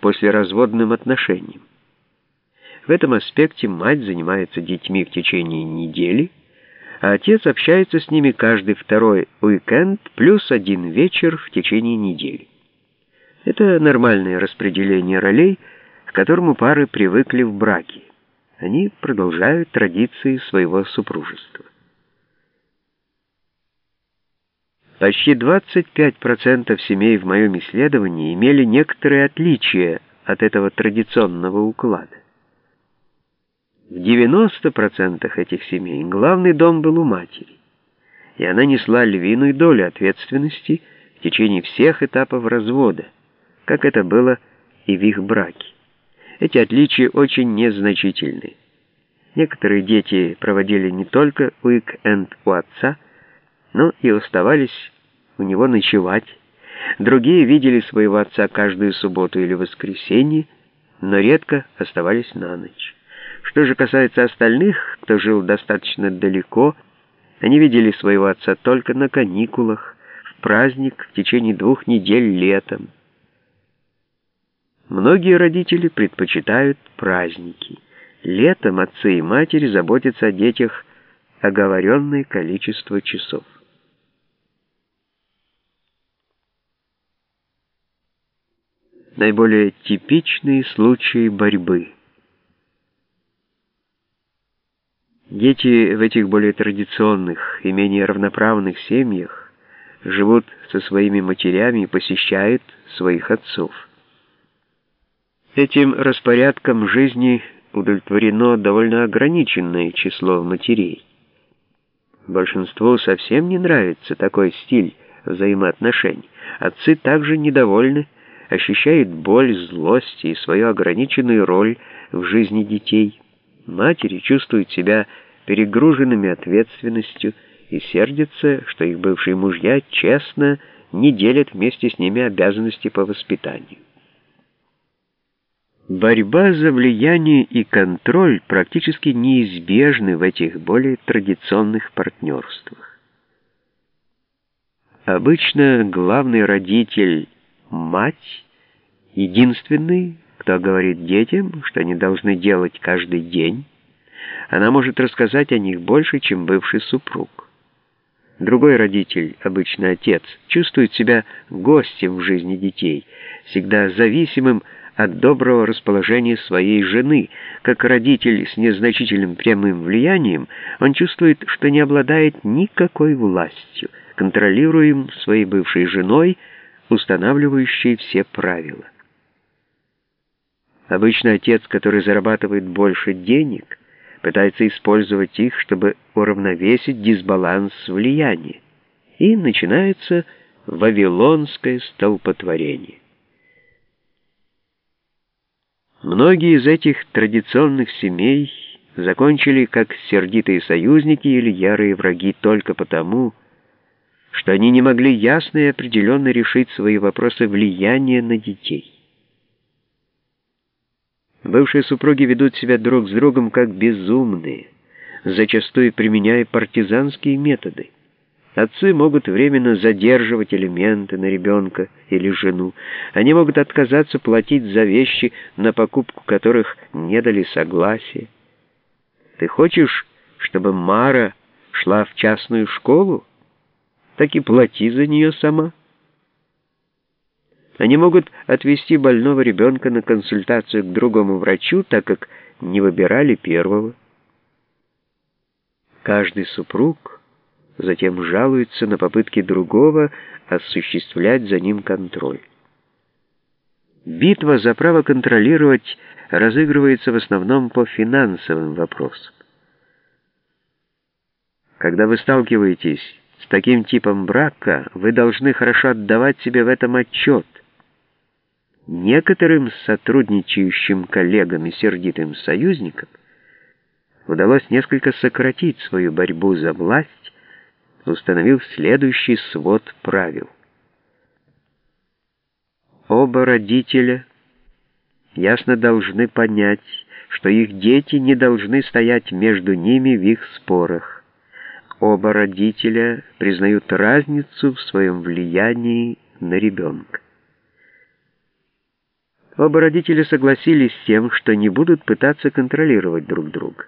послеразводным отношениям. В этом аспекте мать занимается детьми в течение недели, а отец общается с ними каждый второй уикенд плюс один вечер в течение недели. Это нормальное распределение ролей, к которому пары привыкли в браке. Они продолжают традиции своего супружества. Почти 25% семей в моем исследовании имели некоторые отличия от этого традиционного уклада. В 90% этих семей главный дом был у матери, и она несла львиную долю ответственности в течение всех этапов развода, как это было и в их браке. Эти отличия очень незначительны. Некоторые дети проводили не только уик-энд у отца, но и оставались у него ночевать. Другие видели своего отца каждую субботу или воскресенье, но редко оставались на ночь. Что же касается остальных, кто жил достаточно далеко, они видели своего отца только на каникулах, в праздник в течение двух недель летом. Многие родители предпочитают праздники. Летом отцы и матери заботятся о детях оговоренное количество часов. Наиболее типичные случаи борьбы. Дети в этих более традиционных и менее равноправных семьях живут со своими матерями и посещают своих отцов. Этим распорядком жизни удовлетворено довольно ограниченное число матерей. Большинству совсем не нравится такой стиль взаимоотношений. Отцы также недовольны, ощущают боль, злость и свою ограниченную роль в жизни детей. Матери чувствуют себя перегруженными ответственностью и сердятся, что их бывшие мужья честно не делят вместе с ними обязанности по воспитанию. Борьба за влияние и контроль практически неизбежны в этих более традиционных партнерствах. Обычно главный родитель – мать, единственный, кто говорит детям, что они должны делать каждый день. Она может рассказать о них больше, чем бывший супруг. Другой родитель, обычно отец, чувствует себя гостем в жизни детей, всегда зависимым от доброго расположения своей жены. Как родитель с незначительным прямым влиянием, он чувствует, что не обладает никакой властью, контролируем своей бывшей женой, устанавливающей все правила. Обычно отец, который зарабатывает больше денег, пытается использовать их, чтобы уравновесить дисбаланс влияния. И начинается вавилонское столпотворение. Многие из этих традиционных семей закончили как сердитые союзники или ярые враги только потому, что они не могли ясно и определенно решить свои вопросы влияния на детей. Бывшие супруги ведут себя друг с другом как безумные, зачастую применяя партизанские методы. Отцы могут временно задерживать элементы на ребенка или жену. Они могут отказаться платить за вещи, на покупку которых не дали согласия. Ты хочешь, чтобы Мара шла в частную школу? Так и плати за нее сама. Они могут отвезти больного ребенка на консультацию к другому врачу, так как не выбирали первого. Каждый супруг затем жалуется на попытки другого осуществлять за ним контроль. Битва за право контролировать разыгрывается в основном по финансовым вопросам. Когда вы сталкиваетесь с таким типом брака, вы должны хорошо отдавать себе в этом отчет. Некоторым сотрудничающим коллегам и сердитым союзникам удалось несколько сократить свою борьбу за власть, установил следующий свод правил. Оба родителя ясно должны понять, что их дети не должны стоять между ними в их спорах. Оба родителя признают разницу в своем влиянии на ребенка. Оба родителя согласились с тем, что не будут пытаться контролировать друг друга.